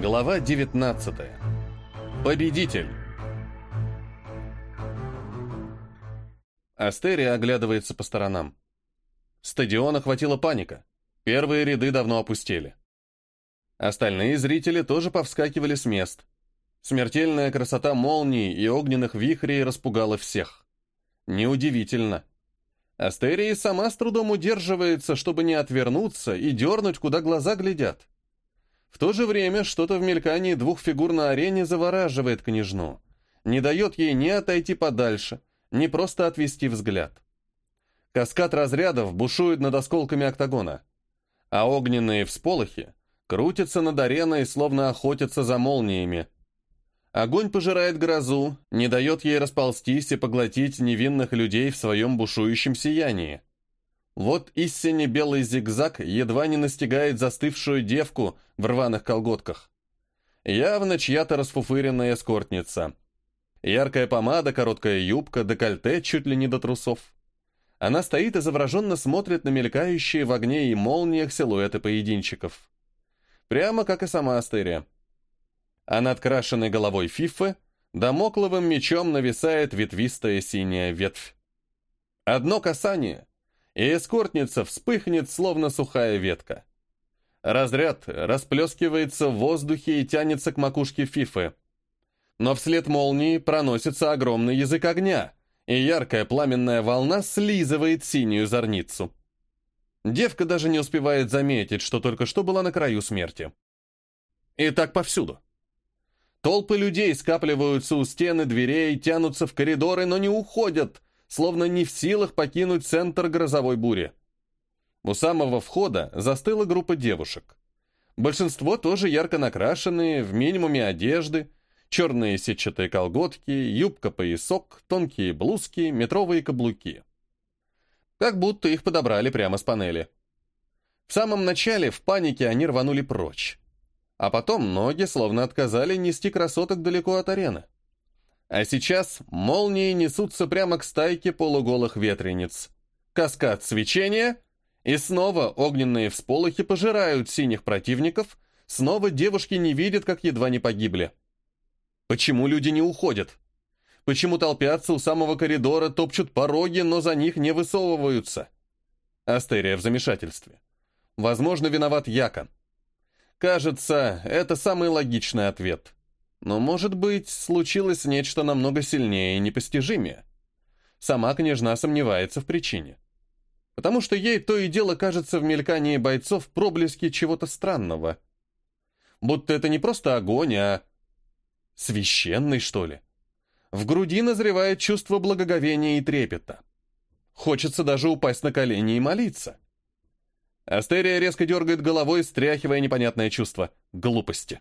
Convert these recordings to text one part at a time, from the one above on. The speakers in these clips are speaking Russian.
Глава 19. Победитель. Астерия оглядывается по сторонам. Стадион охватила паника. Первые ряды давно опустели. Остальные зрители тоже повскакивали с мест. Смертельная красота молний и огненных вихрей распугала всех. Неудивительно. Астерия сама с трудом удерживается, чтобы не отвернуться и дернуть, куда глаза глядят. В то же время что-то в мелькании двух фигур на арене завораживает княжну. Не дает ей ни отойти подальше, ни просто отвести взгляд. Каскад разрядов бушует над осколками октагона, а огненные всполохи крутятся над ареной, словно охотятся за молниями. Огонь пожирает грозу, не дает ей расползтись и поглотить невинных людей в своем бушующем сиянии. Вот истинно белый зигзаг едва не настигает застывшую девку в рваных колготках. Явно чья-то расфуфыренная эскортница. Яркая помада, короткая юбка, декольте чуть ли не до трусов. Она стоит и завороженно смотрит на мелькающие в огне и молниях силуэты поединчиков. Прямо как и сама Астерия. А над крашенной головой Фифы домокловым мечом нависает ветвистая синяя ветвь. Одно касание — и эскортница вспыхнет, словно сухая ветка. Разряд расплескивается в воздухе и тянется к макушке Фифы. Но вслед молнии проносится огромный язык огня, и яркая пламенная волна слизывает синюю зорницу. Девка даже не успевает заметить, что только что была на краю смерти. И так повсюду. Толпы людей скапливаются у стены дверей, тянутся в коридоры, но не уходят, словно не в силах покинуть центр грозовой бури. У самого входа застыла группа девушек. Большинство тоже ярко накрашенные, в минимуме одежды, черные сетчатые колготки, юбка-поясок, тонкие блузки, метровые каблуки. Как будто их подобрали прямо с панели. В самом начале в панике они рванули прочь. А потом ноги словно отказали нести красоток далеко от арены. А сейчас молнии несутся прямо к стайке полуголых ветрениц. Каскад свечения, и снова огненные всполохи пожирают синих противников, снова девушки не видят, как едва не погибли. Почему люди не уходят? Почему толпятся у самого коридора, топчут пороги, но за них не высовываются? Астерия в замешательстве. Возможно, виноват Яка. Кажется, это самый логичный ответ. Но, может быть, случилось нечто намного сильнее и непостижимее. Сама княжна сомневается в причине. Потому что ей то и дело кажется в мелькании бойцов проблески чего-то странного. Будто это не просто огонь, а священный, что ли. В груди назревает чувство благоговения и трепета. Хочется даже упасть на колени и молиться. Астерия резко дергает головой, стряхивая непонятное чувство — глупости.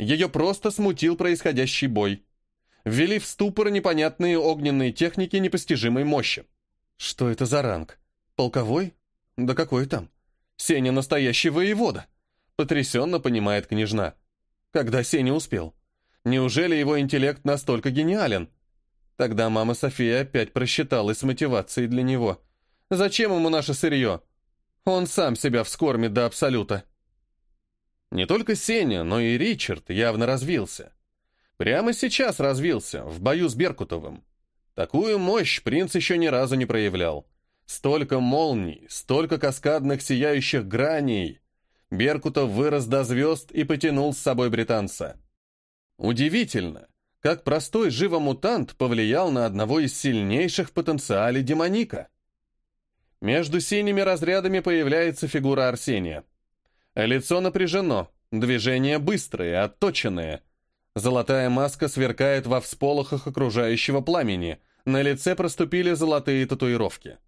Ее просто смутил происходящий бой. Ввели в ступор непонятные огненные техники непостижимой мощи. Что это за ранг? Полковой? Да какой там? Сеня настоящий воевода. Потрясенно понимает княжна. Когда Сеня успел? Неужели его интеллект настолько гениален? Тогда мама София опять просчиталась с мотивацией для него. Зачем ему наше сырье? Он сам себя вскормит до абсолюта. Не только Сеня, но и Ричард явно развился. Прямо сейчас развился, в бою с Беркутовым. Такую мощь принц еще ни разу не проявлял. Столько молний, столько каскадных сияющих граней. Беркутов вырос до звезд и потянул с собой британца. Удивительно, как простой живомутант повлиял на одного из сильнейших в потенциале демоника. Между синими разрядами появляется фигура Арсения. Лицо напряжено, движения быстрые, отточенные. Золотая маска сверкает во всполохах окружающего пламени, на лице проступили золотые татуировки.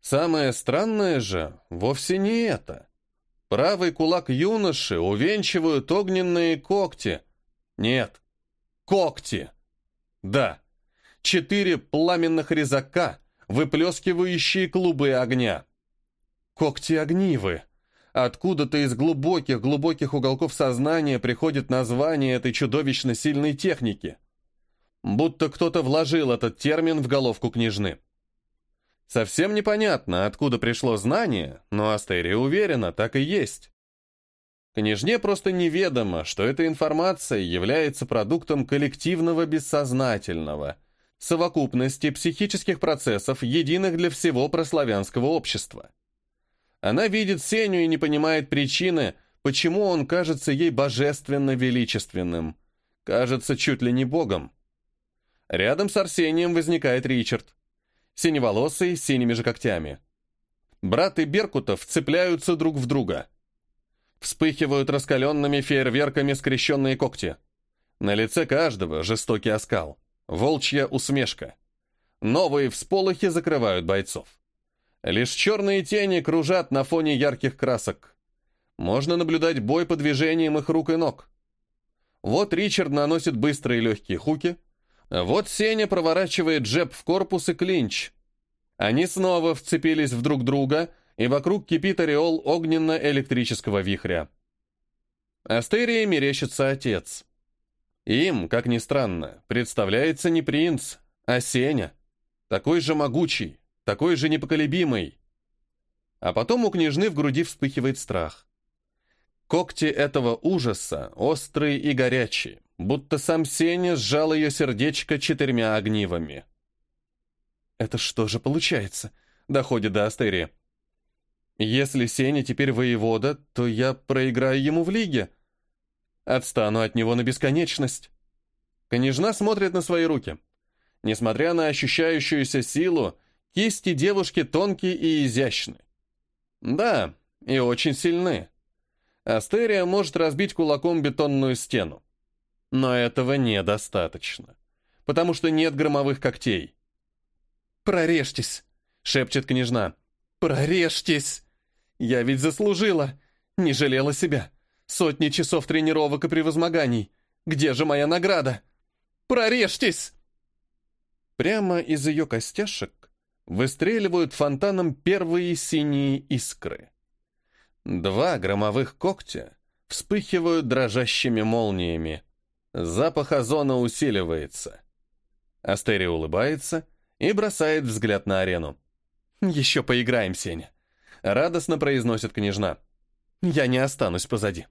Самое странное же вовсе не это. Правый кулак юноши увенчивают огненные когти. Нет, когти. Да, четыре пламенных резака, выплескивающие клубы огня. Когти огнивы. Откуда-то из глубоких-глубоких уголков сознания приходит название этой чудовищно сильной техники. Будто кто-то вложил этот термин в головку княжны. Совсем непонятно, откуда пришло знание, но Астерия уверена, так и есть. Княжне просто неведомо, что эта информация является продуктом коллективного бессознательного, совокупности психических процессов, единых для всего прославянского общества. Она видит Сеню и не понимает причины, почему он кажется ей божественно величественным, кажется чуть ли не богом. Рядом с Арсением возникает Ричард, синеволосый, с синими же когтями. Браты Беркутов цепляются друг в друга. Вспыхивают раскаленными фейерверками скрещенные когти. На лице каждого жестокий оскал, волчья усмешка. Новые всполохи закрывают бойцов. Лишь черные тени кружат на фоне ярких красок. Можно наблюдать бой по движениям их рук и ног. Вот Ричард наносит быстрые легкие хуки, вот Сеня проворачивает джеб в корпус и клинч. Они снова вцепились в друг друга, и вокруг кипит ореол огненно-электрического вихря. Астерии мерещится отец. Им, как ни странно, представляется не принц, а Сеня. Такой же могучий, такой же непоколебимый. А потом у княжны в груди вспыхивает страх. Когти этого ужаса острые и горячие, будто сам Сеня сжал ее сердечко четырьмя огнивами. «Это что же получается?» — доходит до Астерии. «Если Сеня теперь воевода, то я проиграю ему в лиге. Отстану от него на бесконечность». Княжна смотрит на свои руки. Несмотря на ощущающуюся силу, кисти девушки тонкие и изящны. Да, и очень сильны. Астерия может разбить кулаком бетонную стену. Но этого недостаточно, потому что нет громовых когтей. «Прорежьтесь!» — шепчет княжна. «Прорежьтесь! Я ведь заслужила! Не жалела себя! Сотни часов тренировок и превозмоганий! Где же моя награда? Прорежьтесь!» Прямо из ее костяшек выстреливают фонтаном первые синие искры. Два громовых когтя вспыхивают дрожащими молниями. Запах озона усиливается. Астерия улыбается и бросает взгляд на арену. «Еще поиграем, Сеня», — радостно произносит княжна. «Я не останусь позади».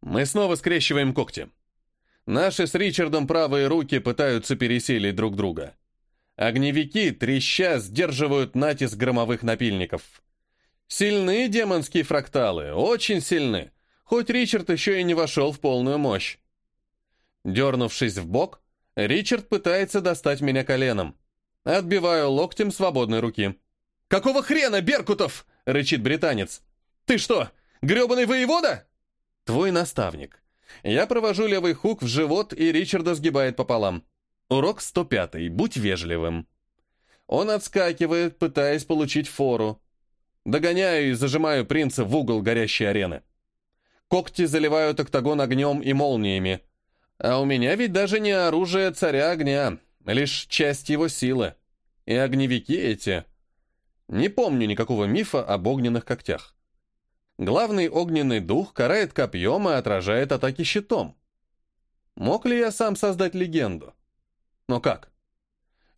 Мы снова скрещиваем когти. Наши с Ричардом правые руки пытаются пересилить друг друга. Огневики, треща, сдерживают натиск громовых напильников. Сильны демонские фракталы, очень сильны хоть Ричард еще и не вошел в полную мощь. Дернувшись в бок, Ричард пытается достать меня коленом. Отбиваю локтем свободной руки. «Какого хрена, Беркутов?» — рычит британец. «Ты что, гребаный воевода?» «Твой наставник». Я провожу левый хук в живот, и Ричарда сгибает пополам. Урок 105. Будь вежливым. Он отскакивает, пытаясь получить фору. Догоняю и зажимаю принца в угол горящей арены. Когти заливают октагон огнем и молниями. А у меня ведь даже не оружие царя огня, лишь часть его силы. И огневики эти... Не помню никакого мифа об огненных когтях. Главный огненный дух карает копьем и отражает атаки щитом. Мог ли я сам создать легенду? Но как?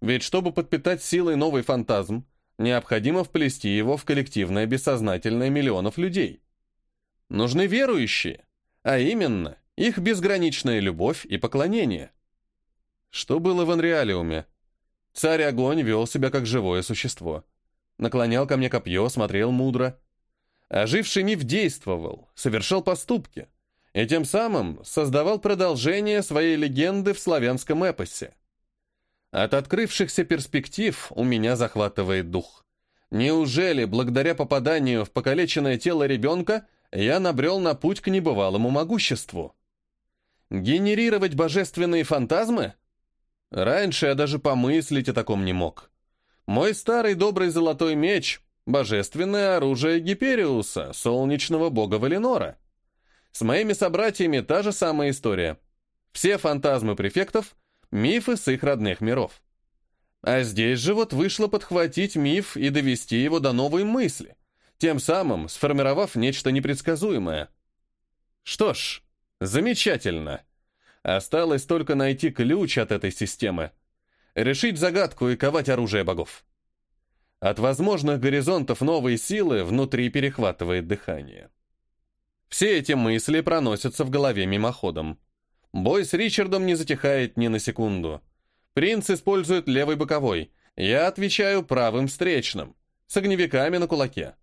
Ведь чтобы подпитать силой новый фантазм, необходимо вплести его в коллективное бессознательное миллионов людей. Нужны верующие, а именно их безграничная любовь и поклонение. Что было в Анреалиуме? Царь Огонь вел себя как живое существо. Наклонял ко мне копье, смотрел мудро. Оживший миф действовал, совершал поступки, и тем самым создавал продолжение своей легенды в славянском эпосе. От открывшихся перспектив у меня захватывает дух. Неужели, благодаря попаданию в покалеченное тело ребенка, я набрел на путь к небывалому могуществу. Генерировать божественные фантазмы? Раньше я даже помыслить о таком не мог. Мой старый добрый золотой меч — божественное оружие Гипериуса, солнечного бога Валенора. С моими собратьями та же самая история. Все фантазмы префектов — мифы с их родных миров. А здесь же вот вышло подхватить миф и довести его до новой мысли — тем самым сформировав нечто непредсказуемое. Что ж, замечательно. Осталось только найти ключ от этой системы, решить загадку и ковать оружие богов. От возможных горизонтов новой силы внутри перехватывает дыхание. Все эти мысли проносятся в голове мимоходом. Бой с Ричардом не затихает ни на секунду. Принц использует левый боковой. Я отвечаю правым встречным, с огневиками на кулаке.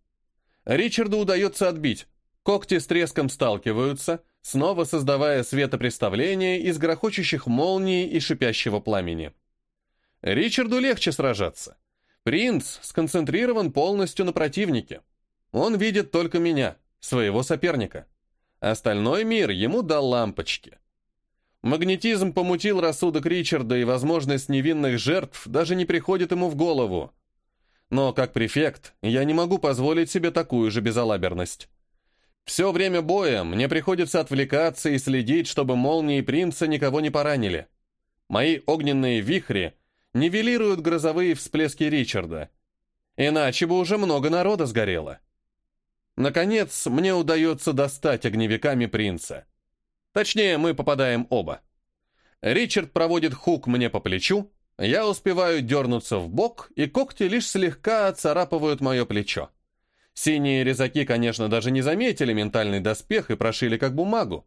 Ричарду удается отбить. Когти с треском сталкиваются, снова создавая светопреставление из грохочущих молний и шипящего пламени. Ричарду легче сражаться. Принц сконцентрирован полностью на противнике. Он видит только меня, своего соперника. Остальной мир ему дал лампочки. Магнетизм помутил рассудок Ричарда, и возможность невинных жертв даже не приходит ему в голову. Но как префект я не могу позволить себе такую же безалаберность. Все время боя мне приходится отвлекаться и следить, чтобы молнии принца никого не поранили. Мои огненные вихри нивелируют грозовые всплески Ричарда. Иначе бы уже много народа сгорело. Наконец, мне удается достать огневиками принца. Точнее, мы попадаем оба. Ричард проводит хук мне по плечу, я успеваю дернуться в бок, и когти лишь слегка отцарапывают мое плечо. Синие резаки, конечно, даже не заметили ментальный доспех и прошили как бумагу.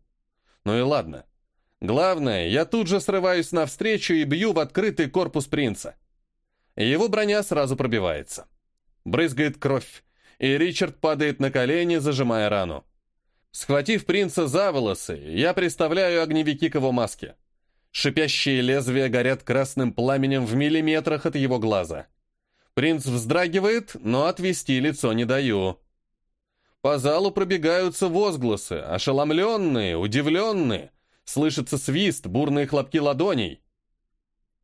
Ну и ладно. Главное, я тут же срываюсь навстречу и бью в открытый корпус принца. Его броня сразу пробивается. Брызгает кровь, и Ричард падает на колени, зажимая рану. Схватив принца за волосы, я представляю огневики к его маске. Шипящие лезвия горят красным пламенем в миллиметрах от его глаза. Принц вздрагивает, но отвести лицо не даю. По залу пробегаются возгласы, ошеломленные, удивленные. Слышится свист, бурные хлопки ладоней.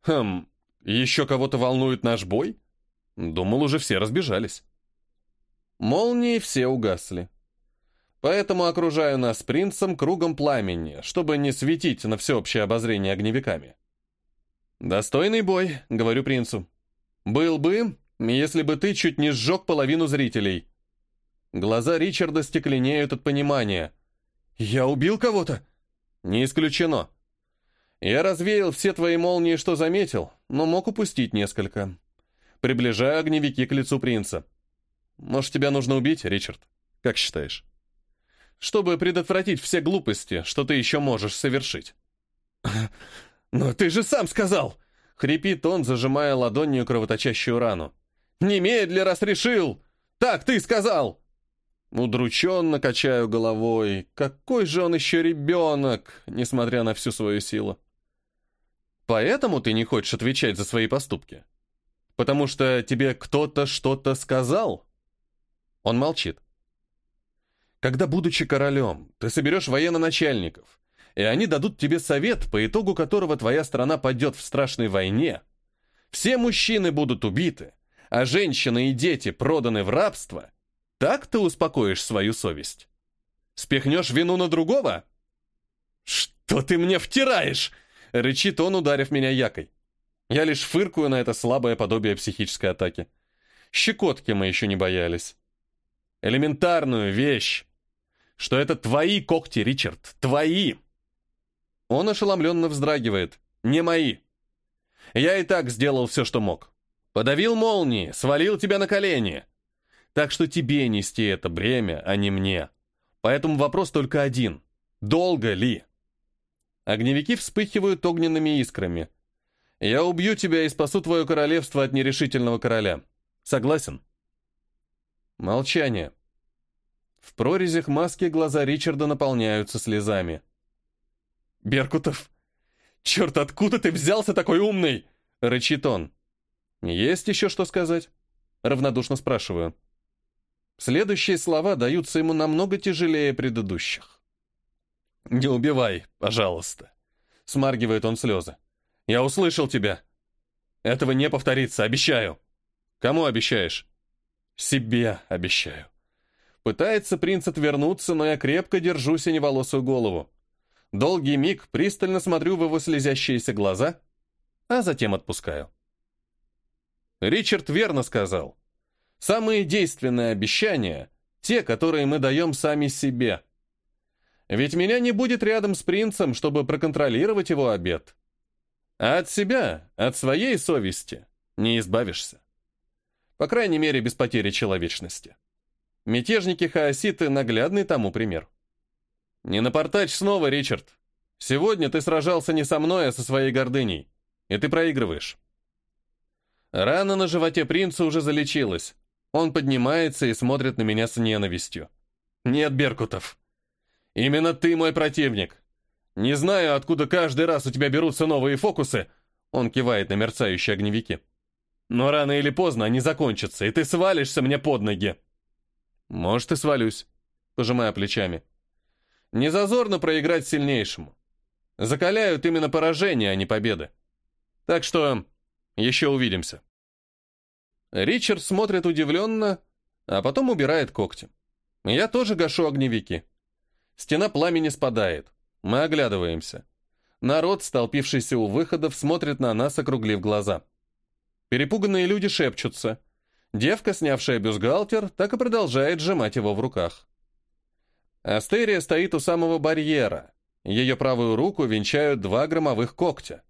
Хм, еще кого-то волнует наш бой? Думал, уже все разбежались. Молнии все угасли. Поэтому окружаю нас принцем кругом пламени, чтобы не светить на всеобщее обозрение огневиками. «Достойный бой», — говорю принцу. «Был бы, если бы ты чуть не сжег половину зрителей». Глаза Ричарда стекленеют от понимания. «Я убил кого-то?» «Не исключено. Я развеял все твои молнии, что заметил, но мог упустить несколько. Приближаю огневики к лицу принца. Может, тебя нужно убить, Ричард? Как считаешь?» чтобы предотвратить все глупости, что ты еще можешь совершить. «Но ты же сам сказал!» — хрипит он, зажимая ладонью кровоточащую рану. «Немедли, раз решил! Так ты сказал!» Удрученно качаю головой. Какой же он еще ребенок, несмотря на всю свою силу. Поэтому ты не хочешь отвечать за свои поступки? Потому что тебе кто-то что-то сказал? Он молчит. Когда, будучи королем, ты соберешь военно-начальников, и они дадут тебе совет, по итогу которого твоя страна пойдет в страшной войне, все мужчины будут убиты, а женщины и дети проданы в рабство, так ты успокоишь свою совесть? Спихнешь вину на другого? «Что ты мне втираешь?» — рычит он, ударив меня якой. Я лишь фыркую на это слабое подобие психической атаки. Щекотки мы еще не боялись. Элементарную вещь что это твои когти, Ричард, твои!» Он ошеломленно вздрагивает. «Не мои. Я и так сделал все, что мог. Подавил молнии, свалил тебя на колени. Так что тебе нести это бремя, а не мне. Поэтому вопрос только один. Долго ли?» Огневики вспыхивают огненными искрами. «Я убью тебя и спасу твое королевство от нерешительного короля. Согласен?» Молчание. В прорезях маски глаза Ричарда наполняются слезами. «Беркутов! Черт, откуда ты взялся такой умный?» — рычит он. «Есть еще что сказать?» — равнодушно спрашиваю. Следующие слова даются ему намного тяжелее предыдущих. «Не убивай, пожалуйста», — смаргивает он слезы. «Я услышал тебя. Этого не повторится, обещаю». «Кому обещаешь?» «Себе обещаю». Пытается принц отвернуться, но я крепко держу синеволосую голову. Долгий миг пристально смотрю в его слезящиеся глаза, а затем отпускаю. Ричард верно сказал. Самые действенные обещания — те, которые мы даем сами себе. Ведь меня не будет рядом с принцем, чтобы проконтролировать его обед. А от себя, от своей совести не избавишься. По крайней мере, без потери человечности. Мятежники-хаоситы — наглядный тому пример. «Не напортач снова, Ричард. Сегодня ты сражался не со мной, а со своей гордыней. И ты проигрываешь». Рана на животе принца уже залечилась. Он поднимается и смотрит на меня с ненавистью. «Нет, Беркутов. Именно ты мой противник. Не знаю, откуда каждый раз у тебя берутся новые фокусы». Он кивает на мерцающие огневики. «Но рано или поздно они закончатся, и ты свалишься мне под ноги». «Может, и свалюсь», — пожимая плечами. «Не зазорно проиграть сильнейшему. Закаляют именно поражения, а не победы. Так что еще увидимся». Ричард смотрит удивленно, а потом убирает когти. Я тоже гашу огневики. Стена пламени спадает. Мы оглядываемся. Народ, столпившийся у выходов, смотрит на нас, округлив глаза. Перепуганные люди шепчутся — Девка, снявшая бюстгальтер, так и продолжает сжимать его в руках. Астерия стоит у самого барьера. Ее правую руку венчают два громовых когтя.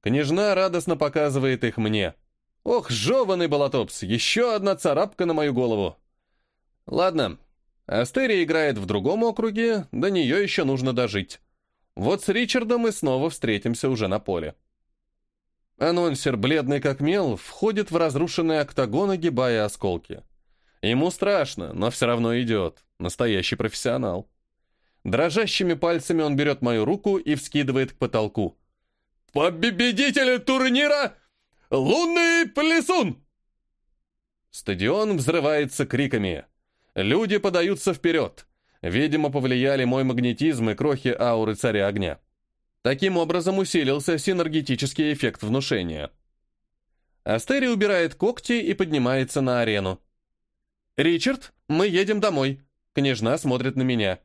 Княжна радостно показывает их мне. Ох, жеванный болотопс, еще одна царапка на мою голову. Ладно, Астерия играет в другом округе, до нее еще нужно дожить. Вот с Ричардом мы снова встретимся уже на поле. Анонсер, бледный как мел, входит в разрушенный октагон, огибая осколки. Ему страшно, но все равно идет. Настоящий профессионал. Дрожащими пальцами он берет мою руку и вскидывает к потолку. «Победитель турнира! Лунный плесун!» Стадион взрывается криками. Люди подаются вперед. Видимо, повлияли мой магнетизм и крохи ауры царя огня. Таким образом усилился синергетический эффект внушения. Астери убирает когти и поднимается на арену. «Ричард, мы едем домой». Княжна смотрит на меня.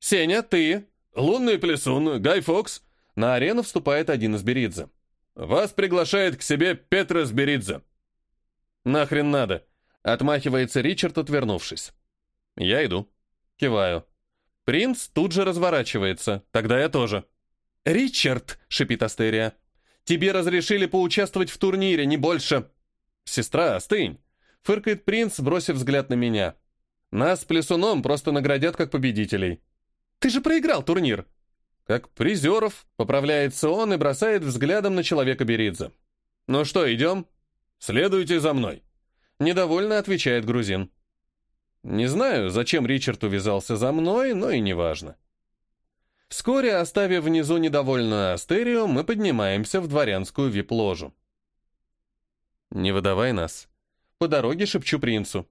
«Сеня, ты?» «Лунный плесун, Гай Фокс». На арену вступает один из Беридзе. «Вас приглашает к себе Петрос Беридзе». «Нахрен надо?» Отмахивается Ричард, отвернувшись. «Я иду». Киваю. Принц тут же разворачивается. Тогда я тоже. «Ричард!» — шипит Астерия. «Тебе разрешили поучаствовать в турнире, не больше!» «Сестра, остынь!» — фыркает принц, бросив взгляд на меня. «Нас Плесуном просто наградят как победителей». «Ты же проиграл турнир!» «Как призеров!» — поправляется он и бросает взглядом на человека Беридзе. «Ну что, идем?» «Следуйте за мной!» Недовольно отвечает грузин. Не знаю, зачем Ричард увязался за мной, но и неважно. Вскоре, оставив внизу недовольную Астерию, мы поднимаемся в дворянскую вип-ложу. «Не выдавай нас». По дороге шепчу принцу.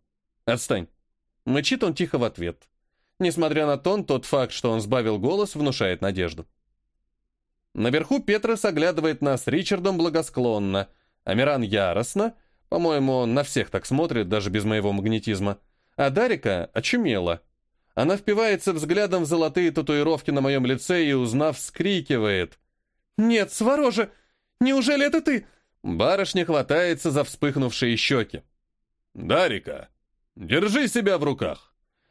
«Отстань». Мычит он тихо в ответ. Несмотря на тон, тот факт, что он сбавил голос, внушает надежду. Наверху Петрос оглядывает нас Ричардом благосклонно, Амиран яростно, по-моему, на всех так смотрит, даже без моего магнетизма, а Дарика очумела. Она впивается взглядом в золотые татуировки на моем лице и, узнав, вскрикивает. «Нет, Сворожа! Неужели это ты?» Барышня хватается за вспыхнувшие щеки. «Дарика, держи себя в руках!»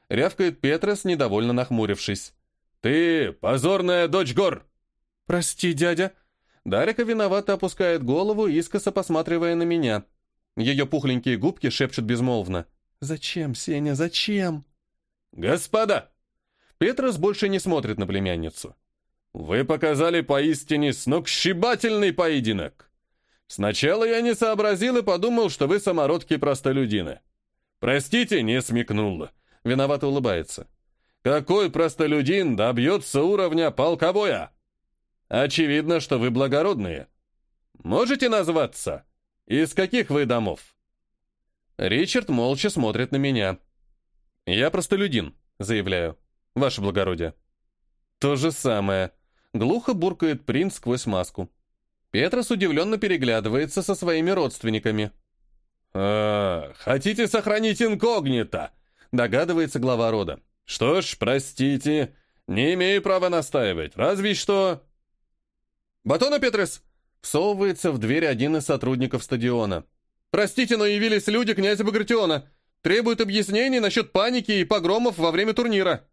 Рявкает Петрос, недовольно нахмурившись. «Ты позорная дочь гор!» «Прости, дядя!» Дарика виновато опускает голову, искоса посматривая на меня. Ее пухленькие губки шепчут безмолвно. «Зачем, Сеня, зачем?» «Господа!» Петрос больше не смотрит на племянницу. «Вы показали поистине сногсшибательный поединок. Сначала я не сообразил и подумал, что вы самородки-простолюдины. Простите, не смекнул». Виновато улыбается. «Какой простолюдин добьется уровня полковоя? Очевидно, что вы благородные. Можете назваться? Из каких вы домов?» Ричард молча смотрит на меня. «Я простолюдин», — заявляю. «Ваше благородие». «То же самое», — глухо буркает принц сквозь маску. Петрос удивленно переглядывается со своими родственниками. «А, хотите сохранить инкогнито?» — догадывается глава рода. «Что ж, простите, не имею права настаивать, разве что...» «Батона, Петрос!» — всовывается в дверь один из сотрудников стадиона. «Простите, но явились люди князя Багратиона. Требует объяснений насчет паники и погромов во время турнира».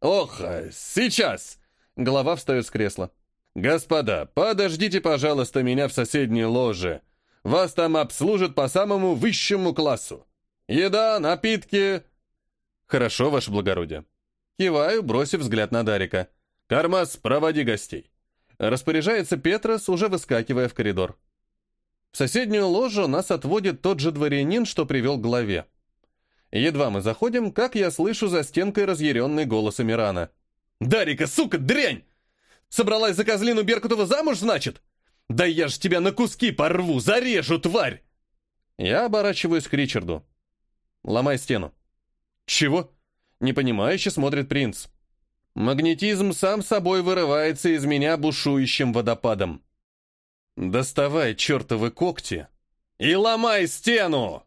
«Ох, сейчас!» Голова встает с кресла. «Господа, подождите, пожалуйста, меня в соседней ложе. Вас там обслужат по самому высшему классу. Еда, напитки...» «Хорошо, ваше благородие». Киваю, бросив взгляд на Дарика. «Кармас, проводи гостей». Распоряжается Петрос, уже выскакивая в коридор. В соседнюю ложу нас отводит тот же дворянин, что привел к главе. Едва мы заходим, как я слышу за стенкой разъяренный голос Амирана. «Дарика, сука, дрянь! Собралась за козлину Беркутова замуж, значит? Да я ж тебя на куски порву, зарежу, тварь!» Я оборачиваюсь к Ричарду. «Ломай стену». «Чего?» Непонимающе смотрит принц. Магнетизм сам собой вырывается из меня бушующим водопадом. «Доставай чертовы когти и ломай стену!»